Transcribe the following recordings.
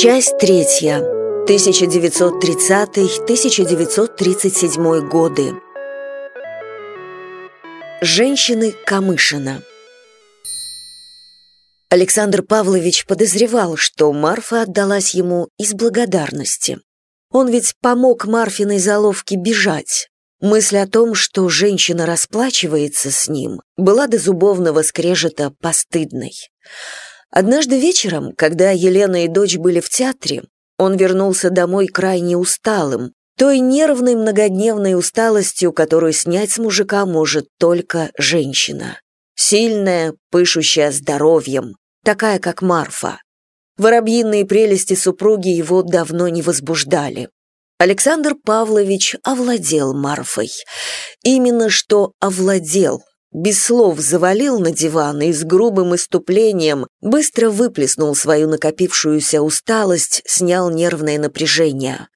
Часть третья. 1930-1937 годы. Женщины Камышина. Александр Павлович подозревал, что Марфа отдалась ему из благодарности. Он ведь помог Марфиной заловке бежать. Мысль о том, что женщина расплачивается с ним, была до зубовного скрежета постыдной. Однажды вечером, когда Елена и дочь были в театре, он вернулся домой крайне усталым, той нервной многодневной усталостью, которую снять с мужика может только женщина. Сильная, пышущая здоровьем, такая, как Марфа. Воробьиные прелести супруги его давно не возбуждали. Александр Павлович овладел Марфой. Именно что овладел, без слов завалил на диван и с грубым иступлением быстро выплеснул свою накопившуюся усталость, снял нервное напряжение.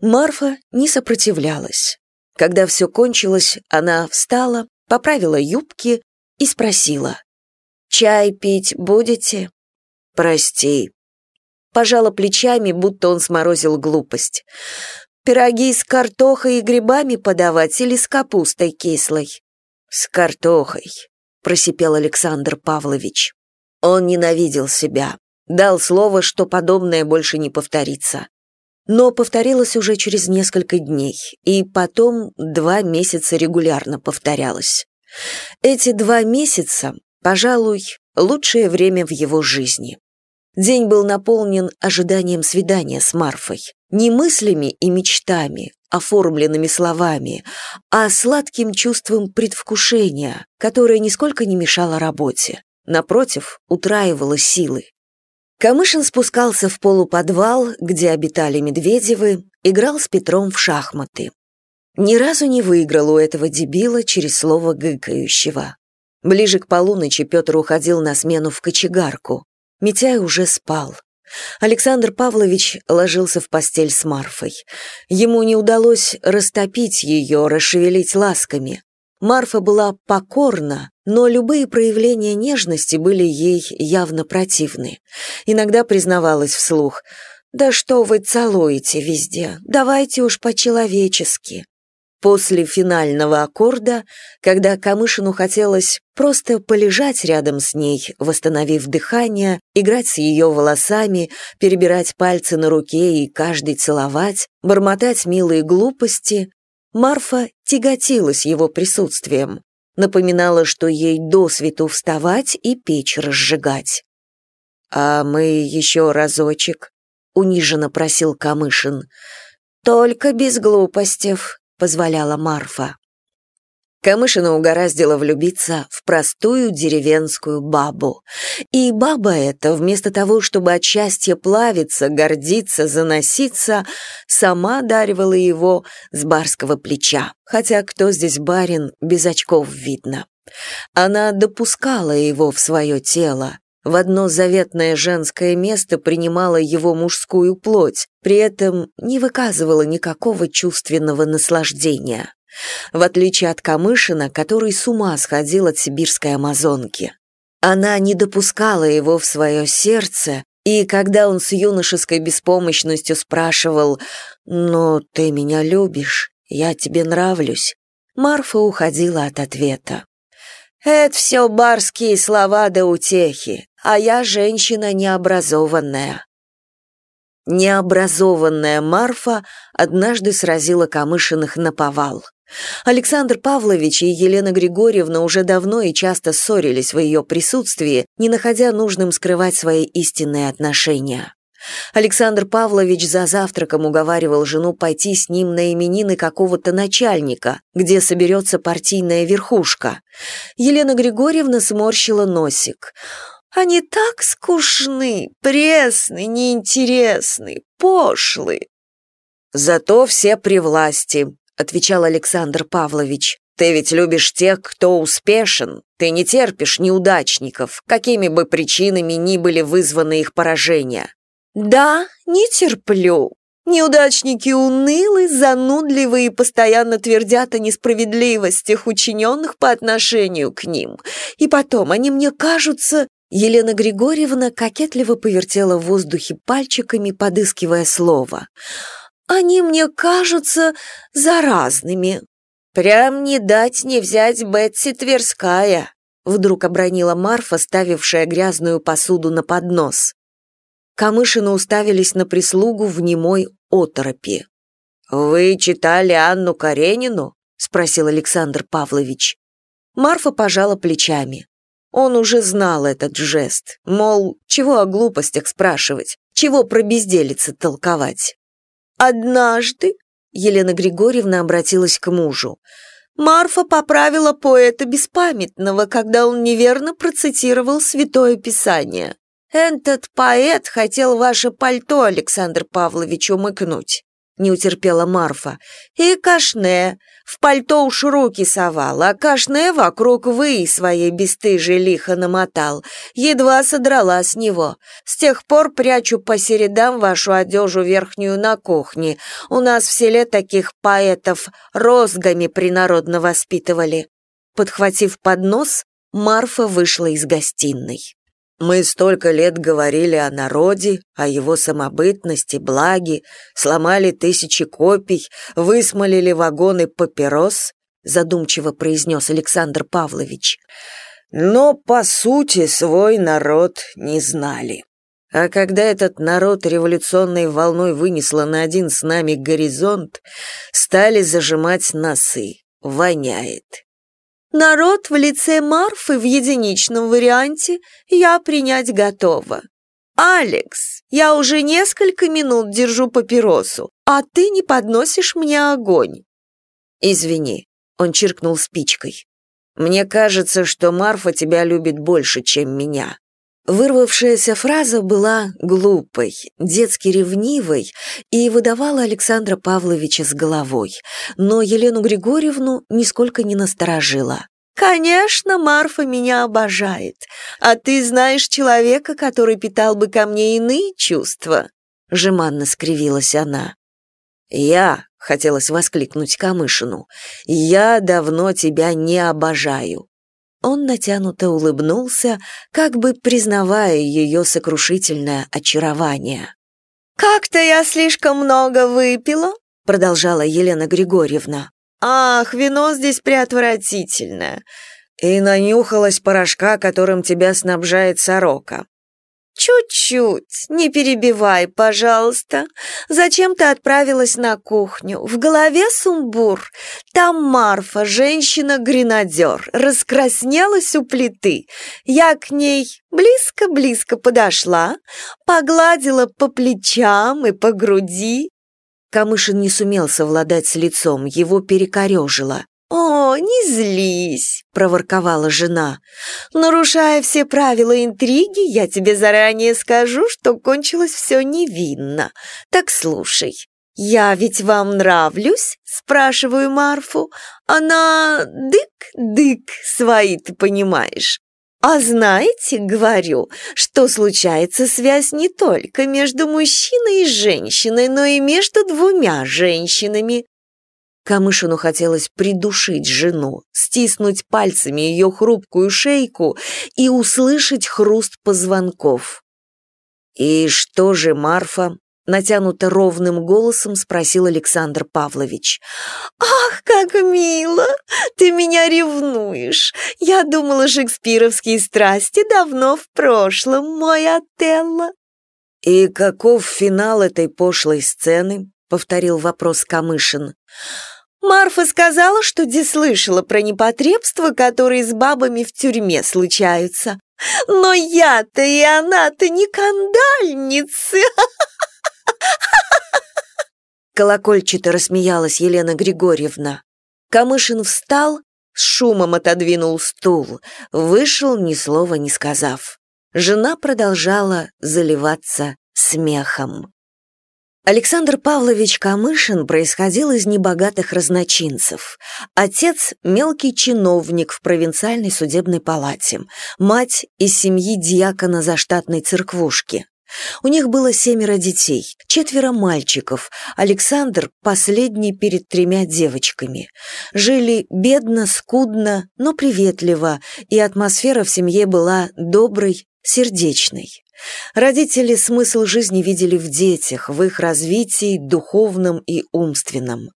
Марфа не сопротивлялась. Когда все кончилось, она встала, поправила юбки и спросила. «Чай пить будете?» «Прости». Пожала плечами, будто он сморозил глупость. «Пироги с картохой и грибами подавать или с капустой кислой?» «С картохой», — просипел Александр Павлович. Он ненавидел себя, дал слово, что подобное больше не повторится. Но повторилось уже через несколько дней, и потом два месяца регулярно повторялось. Эти два месяца, пожалуй, лучшее время в его жизни. День был наполнен ожиданием свидания с Марфой. Не мыслями и мечтами, оформленными словами, а сладким чувством предвкушения, которое нисколько не мешало работе. Напротив, утраивало силы. Камышин спускался в полуподвал, где обитали Медведевы, играл с Петром в шахматы. Ни разу не выиграл у этого дебила через слово гыкающего. Ближе к полуночи Петр уходил на смену в кочегарку. Митяй уже спал. Александр Павлович ложился в постель с Марфой. Ему не удалось растопить ее, расшевелить ласками. Марфа была покорна, но любые проявления нежности были ей явно противны. Иногда признавалась вслух «Да что вы целуете везде? Давайте уж по-человечески». После финального аккорда, когда Камышину хотелось просто полежать рядом с ней, восстановив дыхание, играть с ее волосами, перебирать пальцы на руке и каждый целовать, бормотать милые глупости, Марфа тяготилась его присутствием, напоминала, что ей до свету вставать и печь разжигать. «А мы еще разочек», — униженно просил Камышин. «Только без глупостев», позволяла Марфа. Камышина угораздило влюбиться в простую деревенскую бабу. И баба эта, вместо того, чтобы от счастья плавиться, гордиться, заноситься, сама даривала его с барского плеча. Хотя кто здесь барин, без очков видно. Она допускала его в свое тело, в одно заветное женское место принимала его мужскую плоть, при этом не выказывала никакого чувственного наслаждения. В отличие от Камышина, который с ума сходил от сибирской амазонки. Она не допускала его в свое сердце, и когда он с юношеской беспомощностью спрашивал «Ну, ты меня любишь, я тебе нравлюсь», Марфа уходила от ответа. «Это все барские слова да утехи а я женщина необразованная». Необразованная Марфа однажды сразила Камышиных на повал. Александр Павлович и Елена Григорьевна уже давно и часто ссорились в ее присутствии, не находя нужным скрывать свои истинные отношения. Александр Павлович за завтраком уговаривал жену пойти с ним на именины какого-то начальника, где соберется партийная верхушка. Елена Григорьевна сморщила носик. Они так скучны, пресны, неинтересны, пошлы. Зато все при власти, отвечал Александр Павлович. Ты ведь любишь тех, кто успешен. Ты не терпишь неудачников, какими бы причинами ни были вызваны их поражения. Да, не терплю. Неудачники унылы, занудливы и постоянно твердят о несправедливостях, учиненных по отношению к ним. И потом, они мне кажутся Елена Григорьевна кокетливо повертела в воздухе пальчиками, подыскивая слово. «Они мне кажутся заразными». «Прям не дать не взять Бетси Тверская», вдруг обронила Марфа, ставившая грязную посуду на поднос. Камышины уставились на прислугу в немой оторопи. «Вы читали Анну Каренину?» — спросил Александр Павлович. Марфа пожала плечами. Он уже знал этот жест, мол, чего о глупостях спрашивать, чего про безделицы толковать. «Однажды», — Елена Григорьевна обратилась к мужу, Марфа поправила поэта беспамятного, когда он неверно процитировал Святое Писание. «Этот поэт хотел ваше пальто, Александр Павлович, умыкнуть не утерпела Марфа. «И кашне. В пальто уж руки совал, а кашне вокруг вы своей бесстыжей лихо намотал. Едва содрала с него. С тех пор прячу по середам вашу одежу верхнюю на кухне. У нас в селе таких поэтов розгами принародно воспитывали». Подхватив поднос, Марфа вышла из гостиной. Мы столько лет говорили о народе, о его самобытности, благе, сломали тысячи копий, высмолили вагоны папирос, задумчиво произнес Александр Павлович. Но, по сути, свой народ не знали. А когда этот народ революционной волной вынесло на один с нами горизонт, стали зажимать носы. Воняет. Народ в лице Марфы в единичном варианте я принять готова. «Алекс, я уже несколько минут держу папиросу, а ты не подносишь мне огонь». «Извини», — он чиркнул спичкой. «Мне кажется, что Марфа тебя любит больше, чем меня». Вырвавшаяся фраза была глупой, детски ревнивой и выдавала Александра Павловича с головой, но Елену Григорьевну нисколько не насторожила. «Конечно, Марфа меня обожает, а ты знаешь человека, который питал бы ко мне иные чувства», — жеманно скривилась она. «Я», — хотелось воскликнуть Камышину, — «я давно тебя не обожаю. Он натянуто улыбнулся, как бы признавая ее сокрушительное очарование. «Как-то я слишком много выпила», — продолжала Елена Григорьевна. «Ах, вино здесь преотвратительное!» «И нанюхалась порошка, которым тебя снабжает сорока. «Чуть-чуть, не перебивай, пожалуйста. Зачем ты отправилась на кухню? В голове сумбур. Там Марфа, женщина-гренадер, раскраснелась у плиты. Я к ней близко-близко подошла, погладила по плечам и по груди». Камышин не сумел совладать с лицом, его перекорежило. «О, не злись!» — проворковала жена. «Нарушая все правила интриги, я тебе заранее скажу, что кончилось все невинно. Так слушай, я ведь вам нравлюсь?» — спрашиваю Марфу. Она дык-дык, свои ты понимаешь. А знаете, говорю, что случается связь не только между мужчиной и женщиной, но и между двумя женщинами. Камышину хотелось придушить жену, стиснуть пальцами ее хрупкую шейку и услышать хруст позвонков. «И что же, Марфа?» — натянуто ровным голосом спросил Александр Павлович. «Ах, как мило! Ты меня ревнуешь! Я думала, шекспировские страсти давно в прошлом, мой Отелло!» «И каков финал этой пошлой сцены?» — повторил вопрос Камышин. Марфа сказала, что где слышала про непотребства, которые с бабами в тюрьме случаются. Но я-то и она-то не кандальницы. Колокольчато рассмеялась Елена Григорьевна. Камышин встал, с шумом отодвинул стул, вышел, ни слова не сказав. Жена продолжала заливаться смехом. Александр Павлович Камышин происходил из небогатых разночинцев. Отец – мелкий чиновник в провинциальной судебной палате, мать – из семьи дьякона заштатной церквушки. У них было семеро детей, четверо мальчиков, Александр – последний перед тремя девочками. Жили бедно, скудно, но приветливо, и атмосфера в семье была доброй, сердечной. Родители смысл жизни видели в детях, в их развитии духовном и умственном.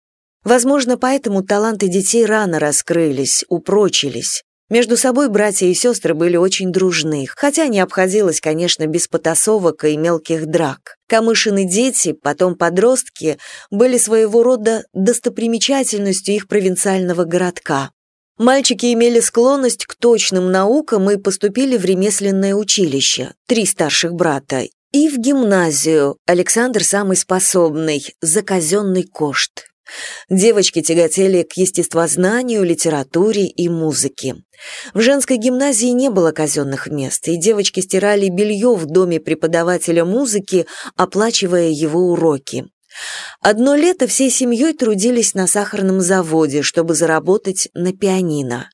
Возможно, поэтому таланты детей рано раскрылись, упрочились. Между собой братья и сестры были очень дружны, хотя не обходилось, конечно, без потасовок и мелких драк. Камышины дети, потом подростки, были своего рода достопримечательностью их провинциального городка. Мальчики имели склонность к точным наукам и поступили в ремесленное училище, три старших брата, и в гимназию, Александр самый способный, за казенный кошт. Девочки тяготели к естествознанию, литературе и музыке. В женской гимназии не было казенных мест, и девочки стирали белье в доме преподавателя музыки, оплачивая его уроки. Одно лето всей семьей трудились на сахарном заводе, чтобы заработать на пианино.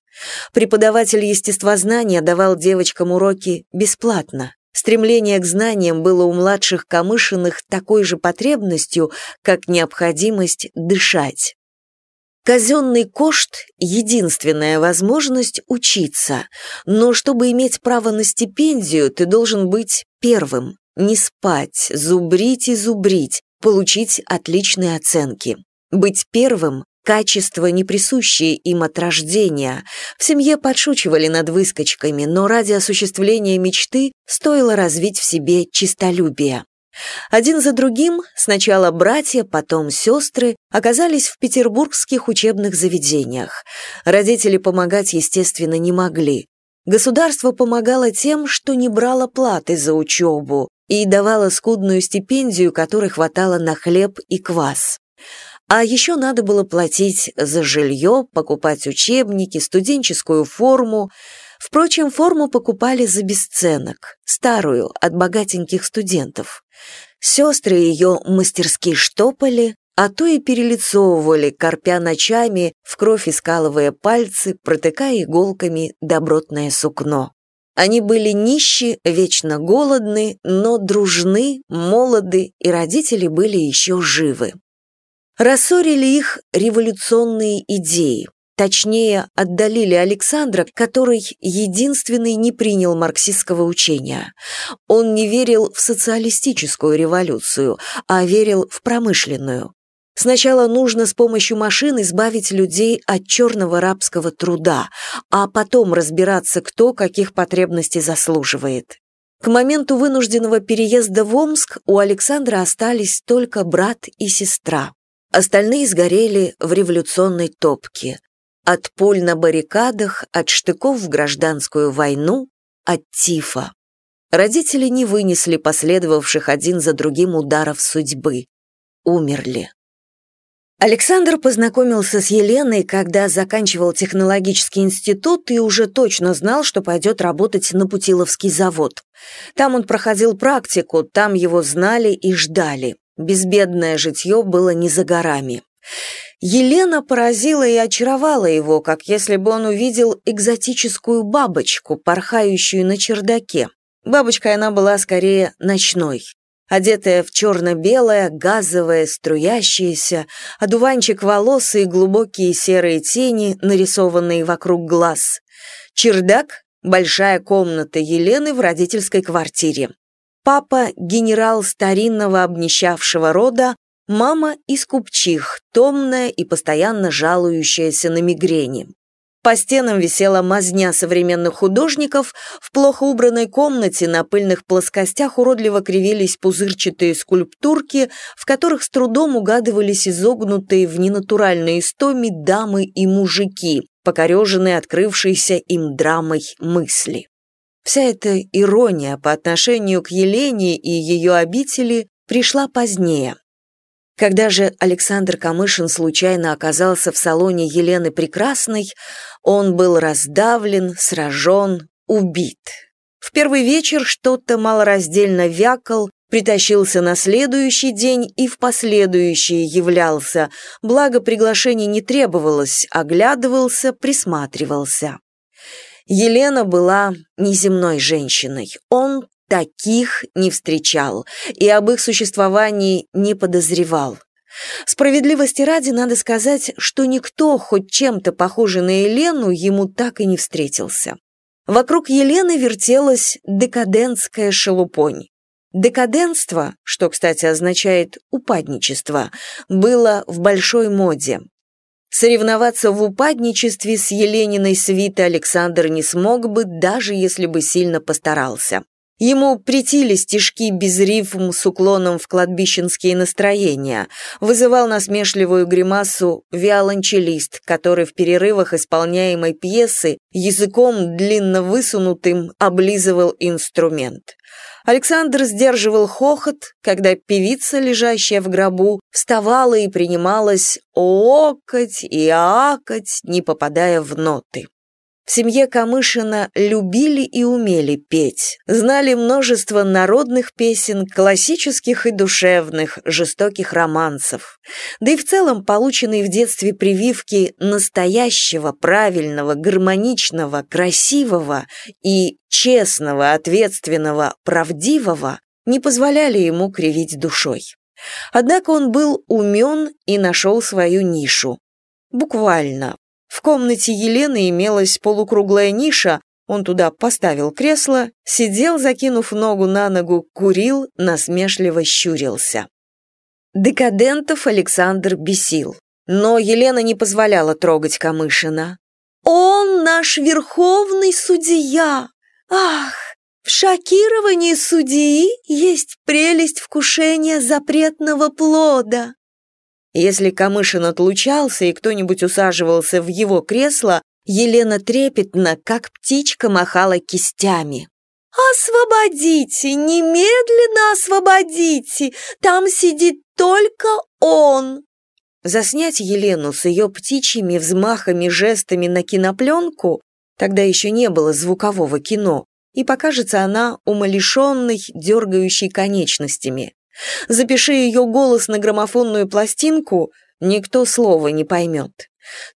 Преподаватель естествознания давал девочкам уроки бесплатно. Стремление к знаниям было у младших Камышиных такой же потребностью, как необходимость дышать. Казенный кошт – единственная возможность учиться, но чтобы иметь право на стипендию, ты должен быть первым, не спать, зубрить и зубрить, получить отличные оценки. Быть первым качество, не присущее им от рождения. В семье подшучивали над выскочками, но ради осуществления мечты стоило развить в себе чистолюбие. Один за другим, сначала братья, потом сестры, оказались в петербургских учебных заведениях. Родители помогать, естественно, не могли. Государство помогало тем, что не брало платы за учебу и давало скудную стипендию, которой хватало на хлеб и квас. А еще надо было платить за жилье, покупать учебники, студенческую форму. Впрочем, форму покупали за бесценок, старую, от богатеньких студентов. Сестры ее мастерски штопали, а то и перелицовывали, корпя ночами, в кровь искалывая пальцы, протыкая иголками добротное сукно. Они были нищи, вечно голодны, но дружны, молоды, и родители были еще живы. Рассорили их революционные идеи. Точнее, отдалили Александра, который единственный не принял марксистского учения. Он не верил в социалистическую революцию, а верил в промышленную. Сначала нужно с помощью машин избавить людей от черного рабского труда, а потом разбираться, кто каких потребностей заслуживает. К моменту вынужденного переезда в Омск у Александра остались только брат и сестра. Остальные сгорели в революционной топке. От пуль на баррикадах, от штыков в гражданскую войну, от тифа. Родители не вынесли последовавших один за другим ударов судьбы. Умерли. Александр познакомился с Еленой, когда заканчивал технологический институт и уже точно знал, что пойдет работать на Путиловский завод. Там он проходил практику, там его знали и ждали. Безбедное житье было не за горами. Елена поразила и очаровала его, как если бы он увидел экзотическую бабочку, порхающую на чердаке. Бабочкой она была скорее ночной. Одетая в черно-белое, газовое, струящееся, одуванчик волос и глубокие серые тени, нарисованные вокруг глаз. Чердак — большая комната Елены в родительской квартире. Папа – генерал старинного обнищавшего рода, мама – из купчих, томная и постоянно жалующаяся на мигрени. По стенам висела мазня современных художников, в плохо убранной комнате на пыльных плоскостях уродливо кривились пузырчатые скульптурки, в которых с трудом угадывались изогнутые в ненатуральной истоме дамы и мужики, покореженные открывшейся им драмой мысли. Вся эта ирония по отношению к Елене и ее обители пришла позднее. Когда же Александр Камышин случайно оказался в салоне Елены Прекрасной, он был раздавлен, сражен, убит. В первый вечер что-то малораздельно вякал, притащился на следующий день и в последующие являлся, благо приглашений не требовалось, оглядывался, присматривался. Елена была неземной женщиной. Он таких не встречал и об их существовании не подозревал. Справедливости ради надо сказать, что никто, хоть чем-то похожий на Елену, ему так и не встретился. Вокруг Елены вертелась декадентская шелупонь. Декаденство, что, кстати, означает упадничество, было в большой моде. Соревноваться в упадничестве с Елениной свитой Александр не смог бы, даже если бы сильно постарался. Ему притили стишки без рифм с уклоном в кладбищенские настроения, вызывал насмешливую гримасу виолончелист, который в перерывах исполняемой пьесы языком длинно высунутым облизывал инструмент. Александр сдерживал хохот, когда певица, лежащая в гробу, вставала и принималась окать и акать, не попадая в ноты. В семье Камышина любили и умели петь, знали множество народных песен, классических и душевных, жестоких романсов. Да и в целом полученные в детстве прививки настоящего, правильного, гармоничного, красивого и честного, ответственного, правдивого не позволяли ему кривить душой. Однако он был умен и нашел свою нишу. Буквально, в комнате Елены имелась полукруглая ниша, он туда поставил кресло, сидел, закинув ногу на ногу, курил, насмешливо щурился. Декадентов Александр бесил, но Елена не позволяла трогать Камышина. «Он наш верховный судья! Ах, в шокировании судьи есть прелесть вкушения запретного плода!» Если Камышин отлучался и кто-нибудь усаживался в его кресло, Елена трепетно, как птичка, махала кистями. «Освободите! Немедленно освободите! Там сидит только он!» Заснять Елену с ее птичьими взмахами, жестами на кинопленку, тогда еще не было звукового кино, и покажется она умалишенной, дергающей конечностями. Запиши ее голос на граммофонную пластинку, никто слова не поймет.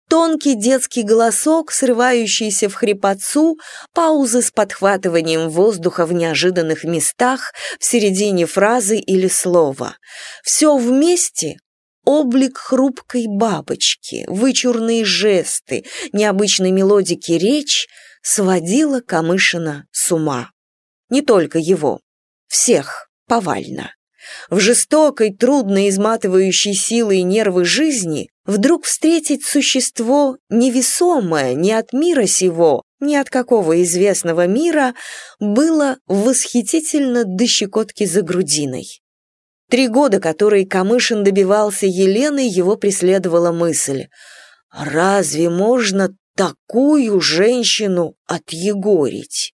Тонкий детский голосок, срывающийся в хрипотцу, паузы с подхватыванием воздуха в неожиданных местах, в середине фразы или слова. Все вместе облик хрупкой бабочки, вычурные жесты, необычной мелодики речь сводила Камышина с ума. Не только его, всех повально в жестокой, трудной, изматывающей силы и нервы жизни вдруг встретить существо невесомое ни от мира сего, ни от какого известного мира, было восхитительно до щекотки за грудиной. Три года, которые Камышин добивался Елены, его преследовала мысль «Разве можно такую женщину отъегорить?»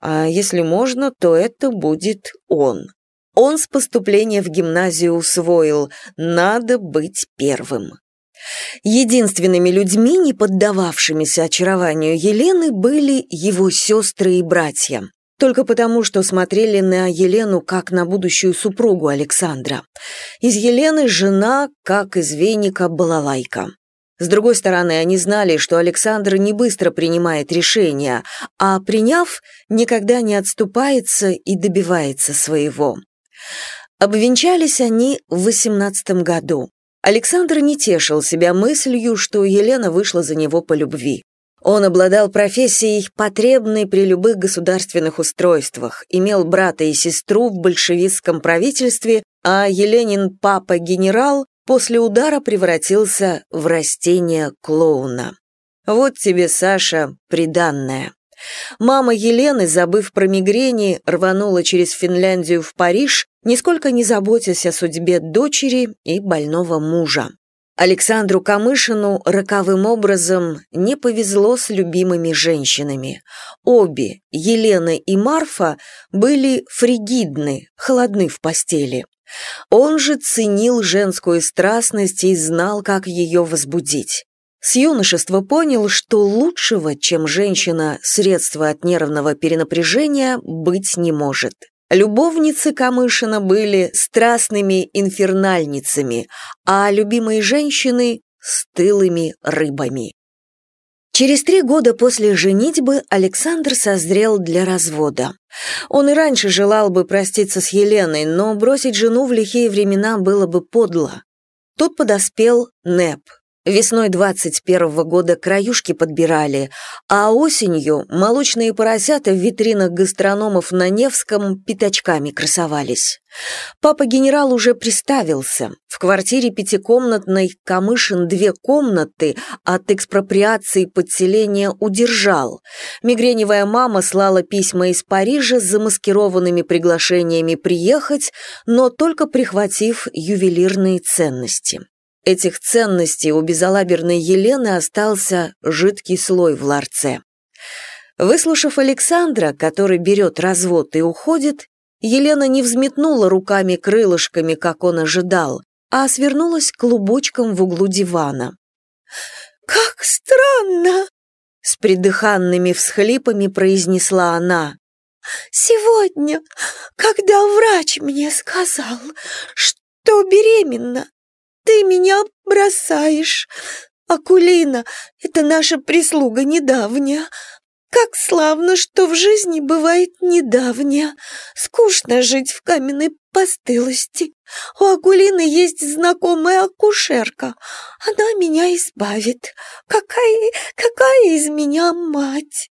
А если можно, то это будет он. Он с поступления в гимназию усвоил «надо быть первым». Единственными людьми, не поддававшимися очарованию Елены, были его сестры и братья. Только потому, что смотрели на Елену как на будущую супругу Александра. Из Елены жена, как из веника, балалайка. С другой стороны, они знали, что Александр не быстро принимает решения, а приняв, никогда не отступается и добивается своего. Обвенчались они в восемнадцатом году. Александр не тешил себя мыслью, что Елена вышла за него по любви. Он обладал профессией, потребной при любых государственных устройствах, имел брата и сестру в большевистском правительстве, а Еленин папа-генерал после удара превратился в растение клоуна. Вот тебе, Саша, приданное. Мама Елены, забыв про мигрени, рванула через Финляндию в Париж, нисколько не заботясь о судьбе дочери и больного мужа. Александру Камышину роковым образом не повезло с любимыми женщинами. Обе, Елена и Марфа, были фригидны, холодны в постели. Он же ценил женскую страстность и знал, как ее возбудить. С юношества понял, что лучшего, чем женщина, средства от нервного перенапряжения, быть не может. Любовницы Камышина были страстными инфернальницами, а любимые женщины – стылыми рыбами. Через три года после женитьбы Александр созрел для развода. Он и раньше желал бы проститься с Еленой, но бросить жену в лихие времена было бы подло. Тут подоспел Неп, Весной 21 года краюшки подбирали, а осенью молочные поросята в витринах гастрономов на Невском пятачками красовались. Папа-генерал уже приставился. В квартире пятикомнатной Камышин две комнаты от экспроприации подселения удержал. Мигреневая мама слала письма из Парижа с замаскированными приглашениями приехать, но только прихватив ювелирные ценности этих ценностей у безалаберной Елены остался жидкий слой в ларце. Выслушав Александра, который берет развод и уходит, Елена не взметнула руками крылышками, как он ожидал, а свернулась клубочком в углу дивана. «Как странно!» — с придыханными всхлипами произнесла она. «Сегодня, когда врач мне сказал, что беременна, ты меня бросаешь. Акулина — это наша прислуга недавняя. Как славно, что в жизни бывает недавняя. Скучно жить в каменной постылости. У Акулины есть знакомая акушерка. Она меня избавит. Какая, какая из меня мать?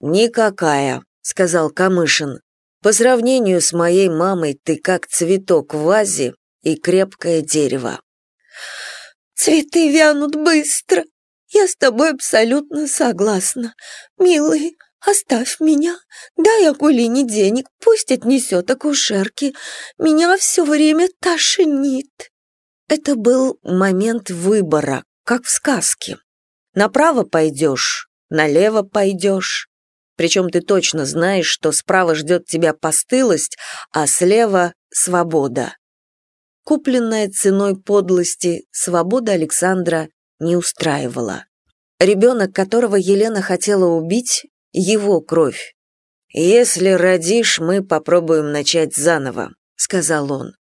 Никакая, сказал Камышин. По сравнению с моей мамой ты как цветок в вазе и крепкое дерево. Цветы вянут быстро. Я с тобой абсолютно согласна. Милый, оставь меня. Дай Акулине денег, пусть отнесет акушерке. Меня все время тошнит. Это был момент выбора, как в сказке. Направо пойдешь, налево пойдешь. Причем ты точно знаешь, что справа ждет тебя постылость, а слева — свобода. Купленная ценой подлости, свобода Александра не устраивала. Ребенок, которого Елена хотела убить, его кровь. «Если родишь, мы попробуем начать заново», — сказал он.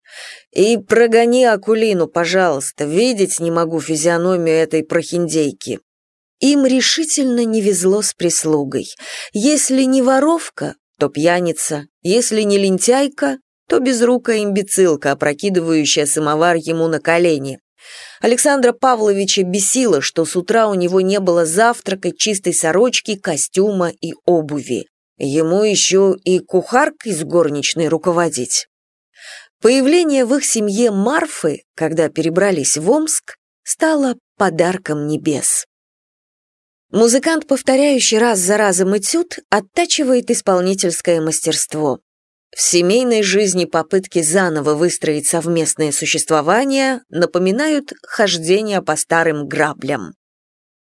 «И прогони Акулину, пожалуйста, видеть не могу физиономию этой прохиндейки». Им решительно не везло с прислугой. Если не воровка, то пьяница, если не лентяйка, то безрукая имбецилка, опрокидывающая самовар ему на колени. Александра Павловича бесило, что с утра у него не было завтрака, чистой сорочки, костюма и обуви. Ему еще и кухаркой с горничной руководить. Появление в их семье Марфы, когда перебрались в Омск, стало подарком небес. Музыкант, повторяющий раз за разом этюд, оттачивает исполнительское мастерство. В семейной жизни попытки заново выстроить совместное существование напоминают хождение по старым граблям.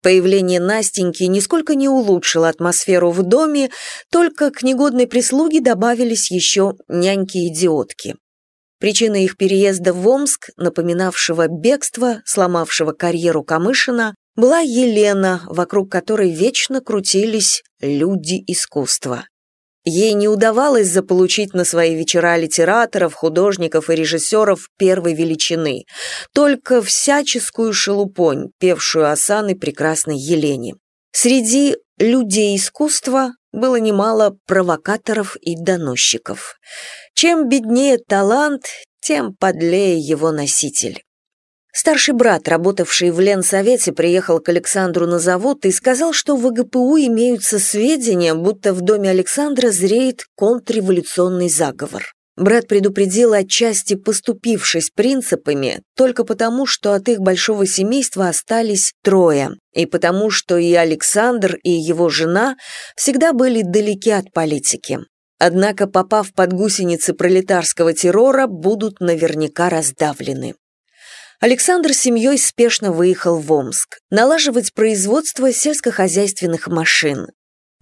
Появление Настеньки нисколько не улучшило атмосферу в доме, только к негодной прислуге добавились еще няньки-идиотки. Причина их переезда в Омск, напоминавшего бегство, сломавшего карьеру Камышина, была Елена, вокруг которой вечно крутились люди искусства. Ей не удавалось заполучить на свои вечера литераторов, художников и режиссеров первой величины, только всяческую шелупонь, певшую осаны прекрасной Елене. Среди людей искусства было немало провокаторов и доносчиков. Чем беднее талант, тем подлее его носитель. Старший брат, работавший в Ленсовете, приехал к Александру на завод и сказал, что в ВГПУ имеются сведения, будто в доме Александра зреет контрреволюционный заговор. Брат предупредил отчасти поступившись принципами, только потому, что от их большого семейства остались трое, и потому, что и Александр, и его жена всегда были далеки от политики. Однако, попав под гусеницы пролетарского террора, будут наверняка раздавлены. Александр с семьей спешно выехал в Омск, налаживать производство сельскохозяйственных машин.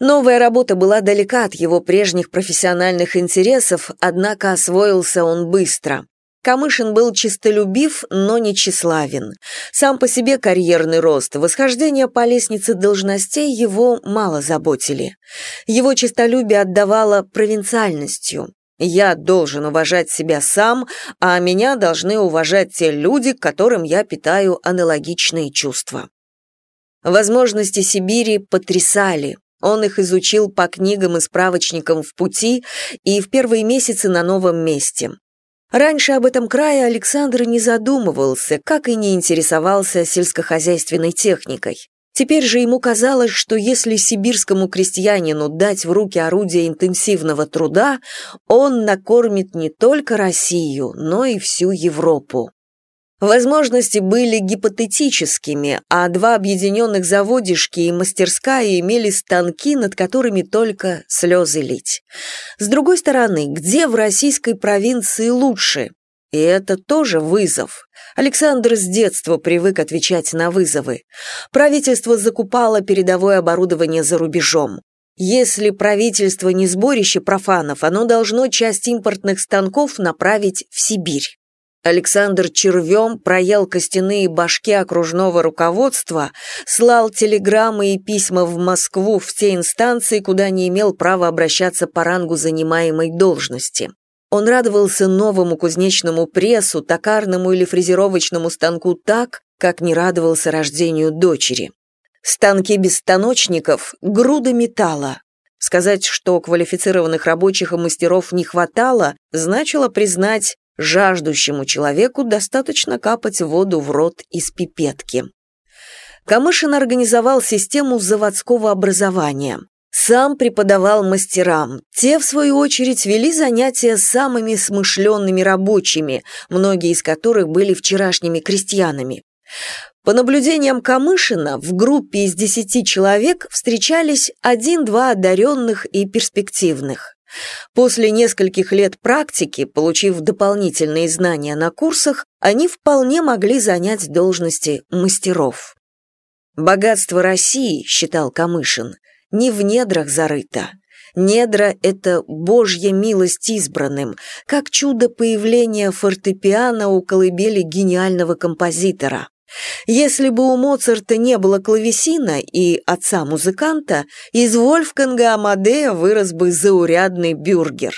Новая работа была далека от его прежних профессиональных интересов, однако освоился он быстро. Камышин был чистолюбив, но не тщеславен. Сам по себе карьерный рост, восхождение по лестнице должностей его мало заботили. Его честолюбие отдавало провинциальностью. Я должен уважать себя сам, а меня должны уважать те люди, к которым я питаю аналогичные чувства. Возможности Сибири потрясали. Он их изучил по книгам и справочникам в пути и в первые месяцы на новом месте. Раньше об этом крае Александр не задумывался, как и не интересовался сельскохозяйственной техникой. Теперь же ему казалось, что если сибирскому крестьянину дать в руки орудие интенсивного труда, он накормит не только Россию, но и всю Европу. Возможности были гипотетическими, а два объединенных заводишки и мастерская имели станки, над которыми только слезы лить. С другой стороны, где в российской провинции лучше? И это тоже вызов. Александр с детства привык отвечать на вызовы. Правительство закупало передовое оборудование за рубежом. Если правительство не сборище профанов, оно должно часть импортных станков направить в Сибирь. Александр червем проел костяные башки окружного руководства, слал телеграммы и письма в Москву в те инстанции, куда не имел права обращаться по рангу занимаемой должности. Он радовался новому кузнечному прессу, токарному или фрезеровочному станку так, как не радовался рождению дочери. Станки без станочников – груда металла. Сказать, что квалифицированных рабочих и мастеров не хватало, значило признать Жаждущему человеку достаточно капать воду в рот из пипетки. Камышин организовал систему заводского образования. Сам преподавал мастерам. Те, в свою очередь, вели занятия с самыми смышленными рабочими, многие из которых были вчерашними крестьянами. По наблюдениям Камышина, в группе из десяти человек встречались один-два одаренных и перспективных. После нескольких лет практики, получив дополнительные знания на курсах, они вполне могли занять должности мастеров. «Богатство России», — считал Камышин, — «не в недрах зарыто. Недра — это божья милость избранным, как чудо появления фортепиано у колыбели гениального композитора. Если бы у Моцарта не было клавесина и отца-музыканта, из Вольфганга Амадея вырос бы заурядный бюргер.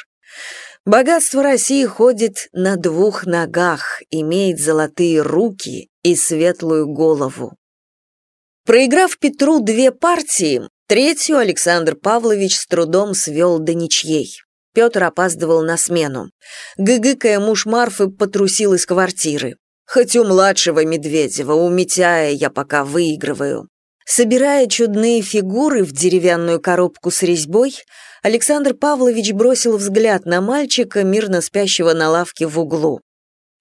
Богатство России ходит на двух ногах, имеет золотые руки и светлую голову. Проиграв Петру две партии, третью Александр Павлович с трудом свел до ничьей. Петр опаздывал на смену. Гыгыкая муж Марфы потрусил из квартиры. Хоть у младшего Медведева, у Митяя я пока выигрываю. Собирая чудные фигуры в деревянную коробку с резьбой, Александр Павлович бросил взгляд на мальчика, мирно спящего на лавке в углу.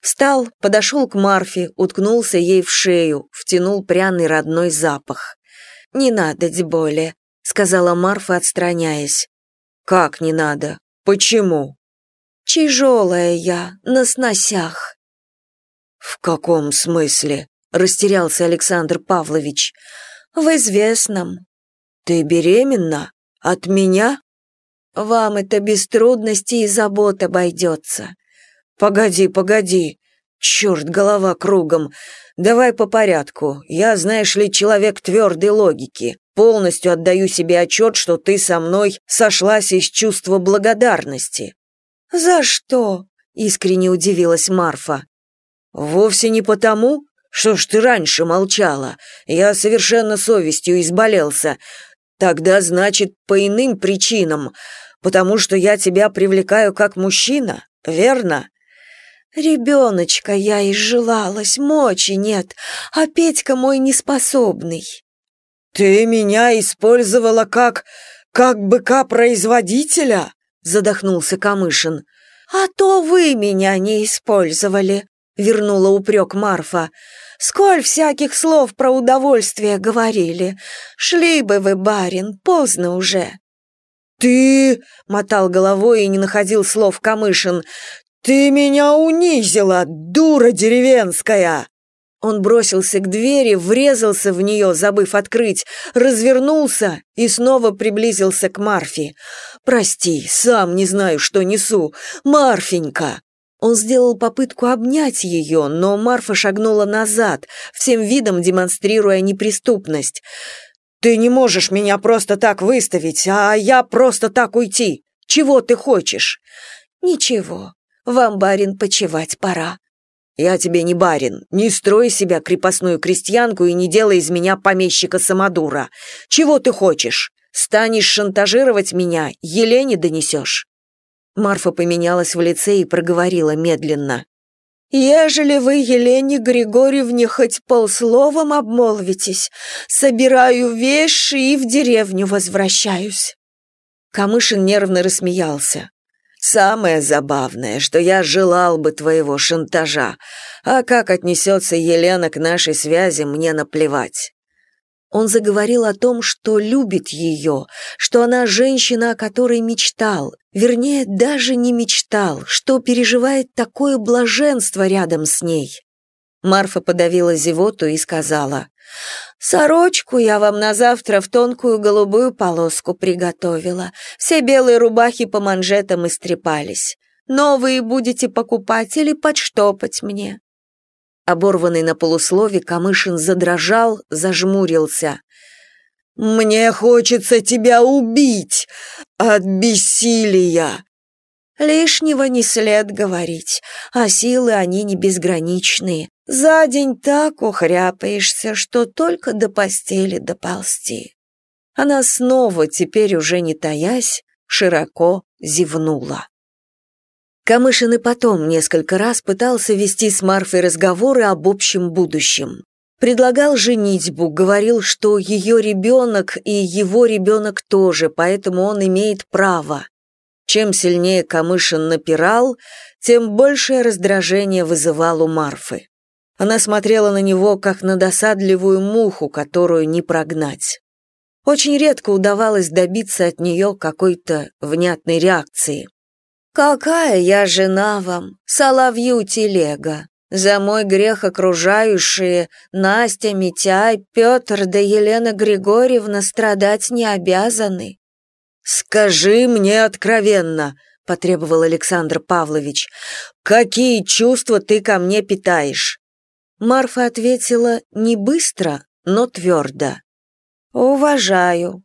Встал, подошел к Марфе, уткнулся ей в шею, втянул пряный родной запах. «Не надо, Деболе», — сказала Марфа, отстраняясь. «Как не надо? Почему?» «Тяжелая я, на сносях». «В каком смысле?» – растерялся Александр Павлович. «В известном». «Ты беременна? От меня?» «Вам это без трудностей и забот обойдется». «Погоди, погоди. Черт, голова кругом. Давай по порядку. Я, знаешь ли, человек твердой логики. Полностью отдаю себе отчет, что ты со мной сошлась из чувства благодарности». «За что?» — искренне удивилась Марфа. «Вовсе не потому? Что ж ты раньше молчала? Я совершенно совестью изболелся. Тогда, значит, по иным причинам, потому что я тебя привлекаю как мужчина, верно?» «Ребеночка я изжелалась, мочи нет, а Петька мой неспособный». «Ты меня использовала как... как быка-производителя?» задохнулся Камышин. «А то вы меня не использовали», — вернула упрек Марфа. «Сколь всяких слов про удовольствие говорили. Шли бы вы, барин, поздно уже». «Ты...» — мотал головой и не находил слов Камышин. «Ты меня унизила, дура деревенская!» Он бросился к двери, врезался в нее, забыв открыть, развернулся и снова приблизился к Марфе. «Прости, сам не знаю, что несу. Марфенька!» Он сделал попытку обнять ее, но Марфа шагнула назад, всем видом демонстрируя неприступность. «Ты не можешь меня просто так выставить, а я просто так уйти. Чего ты хочешь?» «Ничего, вам, барин, почевать пора». «Я тебе не барин. Не строй себя крепостную крестьянку и не делай из меня помещика-самодура. Чего ты хочешь? Станешь шантажировать меня, Елене донесешь». Марфа поменялась в лице и проговорила медленно. «Ежели вы, Елене Григорьевне, хоть полсловом обмолвитесь, собираю вещи и в деревню возвращаюсь». Камышин нервно рассмеялся. «Самое забавное, что я желал бы твоего шантажа, а как отнесется Елена к нашей связи, мне наплевать. Он заговорил о том, что любит ее, что она женщина, о которой мечтал, вернее, даже не мечтал, что переживает такое блаженство рядом с ней. Марфа подавила зевоту и сказала, «Сорочку я вам на завтра в тонкую голубую полоску приготовила. Все белые рубахи по манжетам истрепались. Новые будете покупать или подштопать мне. Оборванный на полуслове, Камышин задрожал, зажмурился. «Мне хочется тебя убить от бессилия!» Лишнего не след говорить, а силы они не безграничные. За день так ухряпаешься, что только до постели доползти. Она снова, теперь уже не таясь, широко зевнула. Камышин и потом несколько раз пытался вести с Марфой разговоры об общем будущем. Предлагал женитьбу, говорил, что ее ребенок и его ребенок тоже, поэтому он имеет право. Чем сильнее Камышин напирал, тем большее раздражение вызывал у Марфы. Она смотрела на него, как на досадливую муху, которую не прогнать. Очень редко удавалось добиться от нее какой-то внятной реакции. «Какая я жена вам, соловью телега! За мой грех окружающие Настя, Митяй, Петр да Елена Григорьевна страдать не обязаны». «Скажи мне откровенно», — потребовал Александр Павлович, «какие чувства ты ко мне питаешь?» Марфа ответила не быстро, но твердо. «Уважаю,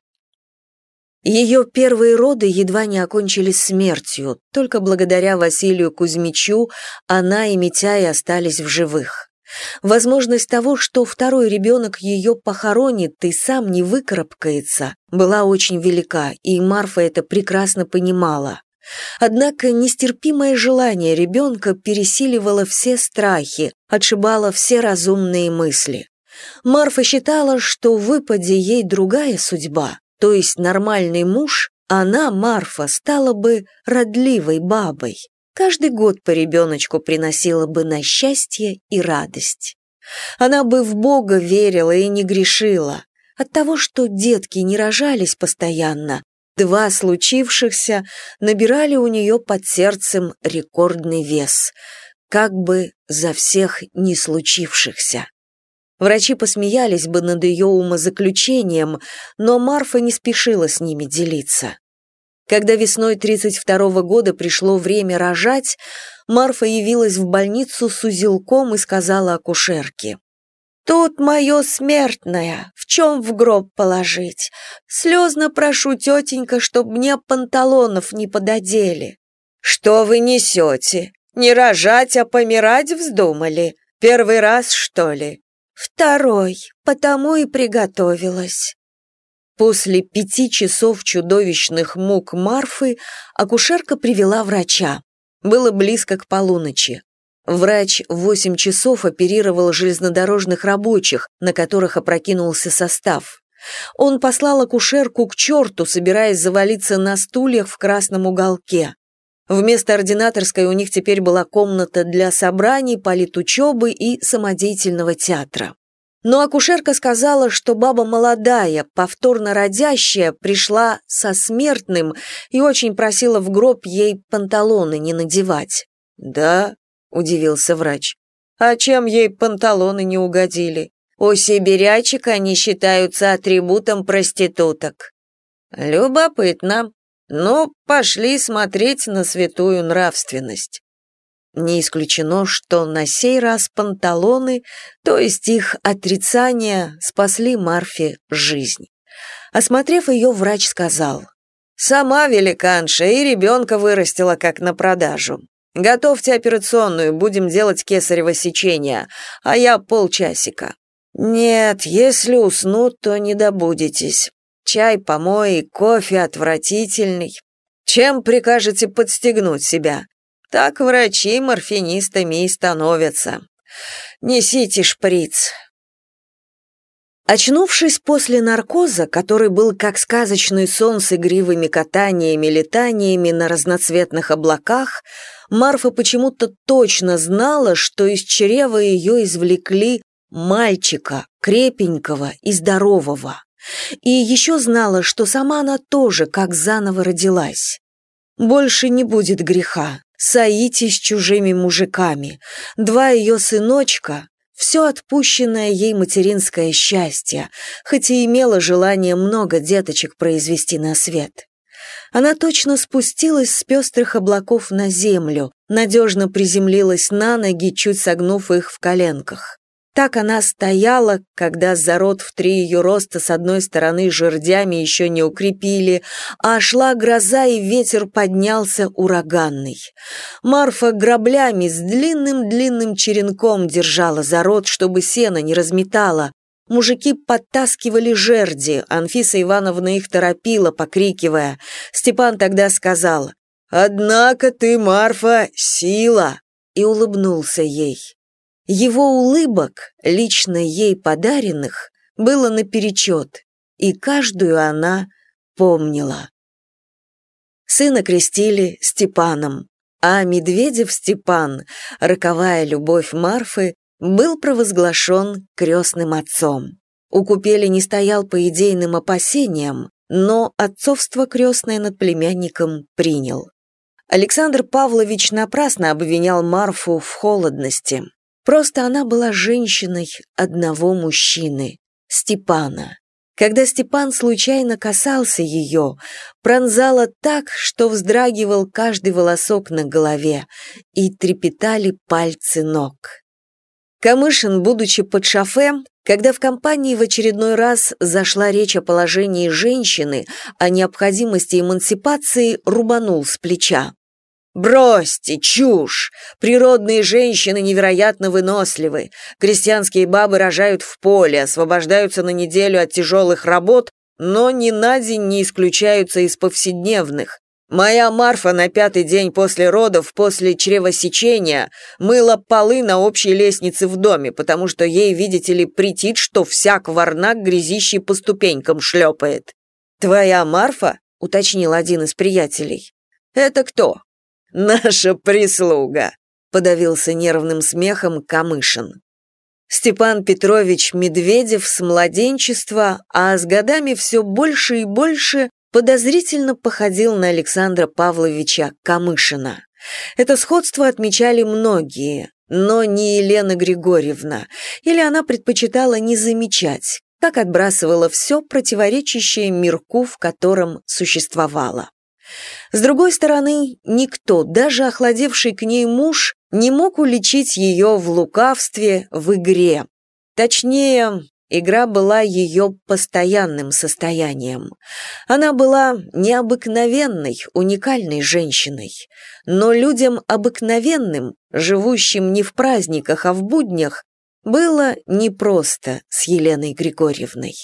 ее первые роды едва не окончились смертью, только благодаря Василию Кузьмичу она и Митяй остались в живых. Возможность того, что второй ребенок ее похоронит и сам не выкарабкается, была очень велика, и Марфа это прекрасно понимала. Однако нестерпимое желание ребенка пересиливало все страхи, отшибало все разумные мысли. Марфа считала, что выпаде ей другая судьба, то есть нормальный муж, она, Марфа, стала бы родливой бабой. Каждый год по ребеночку приносила бы на счастье и радость. Она бы в Бога верила и не грешила. От того, что детки не рожались постоянно, два случившихся набирали у нее под сердцем рекордный вес, как бы за всех не случившихся. Врачи посмеялись бы над ее умозаключением, но Марфа не спешила с ними делиться. Когда весной 32 -го года пришло время рожать, Марфа явилась в больницу с узелком и сказала акушерке. «Тут мое смертное, в чем в гроб положить? Слезно прошу, тетенька, чтоб мне панталонов не пододели». «Что вы несете? Не рожать, а помирать вздумали? Первый раз, что ли?» Второй, потому и приготовилась. После пяти часов чудовищных мук Марфы акушерка привела врача. Было близко к полуночи. Врач восемь часов оперировал железнодорожных рабочих, на которых опрокинулся состав. Он послал акушерку к черту, собираясь завалиться на стульях в красном уголке. Вместо ординаторской у них теперь была комната для собраний, политучебы и самодеятельного театра. Но акушерка сказала, что баба молодая, повторно родящая, пришла со смертным и очень просила в гроб ей панталоны не надевать. «Да?» – удивился врач. «А чем ей панталоны не угодили? У сибирячек они считаются атрибутом проституток». «Любопытно», но пошли смотреть на святую нравственность. Не исключено, что на сей раз панталоны, то есть их отрицание, спасли Марфе жизнь. Осмотрев ее, врач сказал, «Сама великанша и ребенка вырастила как на продажу. Готовьте операционную, будем делать кесарево сечение, а я полчасика». «Нет, если уснут, то не добудетесь. Чай помой, кофе отвратительный. Чем прикажете подстегнуть себя? Так врачи морфинистами и становятся. Несите шприц». Очнувшись после наркоза, который был как сказочный сон с игривыми катаниями, летаниями на разноцветных облаках, Марфа почему-то точно знала, что из чрева ее извлекли мальчика, крепенького и здорового. И еще знала, что сама она тоже как заново родилась. Больше не будет греха, соитись с чужими мужиками. Два ее сыночка, все отпущенное ей материнское счастье, хоть и имела желание много деточек произвести на свет. Она точно спустилась с пестрых облаков на землю, надежно приземлилась на ноги, чуть согнув их в коленках. Так она стояла, когда зарод в три ее роста с одной стороны жердями еще не укрепили, а шла гроза и ветер поднялся ураганный. Марфа граблями с длинным-длинным черенком держала зарод, чтобы сено не разметала. Мужики подтаскивали жерди, Анфиса Ивановна их торопила, покрикивая. Степан тогда сказал «Однако ты, Марфа, сила!» и улыбнулся ей. Его улыбок, лично ей подаренных, было наперечет, и каждую она помнила. Сына крестили Степаном, а Медведев Степан, роковая любовь Марфы, был провозглашен крестным отцом. У Купели не стоял по идейным опасениям, но отцовство крестное над племянником принял. Александр Павлович напрасно обвинял Марфу в холодности. Просто она была женщиной одного мужчины, Степана. Когда Степан случайно касался ее, пронзало так, что вздрагивал каждый волосок на голове, и трепетали пальцы ног. Камышин, будучи под шофе, когда в компании в очередной раз зашла речь о положении женщины, о необходимости эмансипации, рубанул с плеча. Бросьте, чушь! Природные женщины невероятно выносливы. Крестьянские бабы рожают в поле, освобождаются на неделю от тяжелых работ, но ни на день не исключаются из повседневных. Моя Марфа на пятый день после родов, после чревосечения, мыла полы на общей лестнице в доме, потому что ей, видите ли, претит, что всяк варнак грязищий по ступенькам шлепает. «Твоя Марфа?» — уточнил один из приятелей. «Это кто?» «Наша прислуга», — подавился нервным смехом Камышин. Степан Петрович Медведев с младенчества, а с годами все больше и больше подозрительно походил на Александра Павловича Камышина. Это сходство отмечали многие, но не Елена Григорьевна, или она предпочитала не замечать, как отбрасывала все противоречащее мирку, в котором существовала. С другой стороны, никто, даже охладевший к ней муж, не мог уличить ее в лукавстве, в игре. Точнее, игра была ее постоянным состоянием. Она была необыкновенной, уникальной женщиной. Но людям обыкновенным, живущим не в праздниках, а в буднях, было непросто с Еленой Григорьевной.